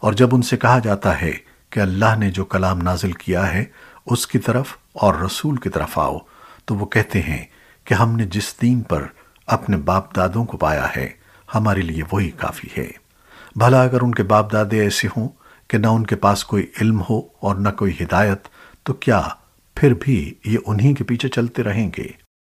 اور جب ان سے کہا جاتا ہے کہ اللہ نے جو کلام نازل کیا ہے، اس کی طرف اور رسول کی طرف آؤ، تو وہ کہتے ہیں کہ ہم نے جس دین پر اپنے باپ دادوں کو پایا ہے، ہمارے لیے وہی کافی ہے۔ بھلا اگر ان کے باپ دادے ایسے ہوں کہ نہ ان کے پاس کوئی علم ہو اور نہ کوئی ہدایت، تو کیا پھر بھی یہ انہی کے پیچھے چلتے رہیں گے؟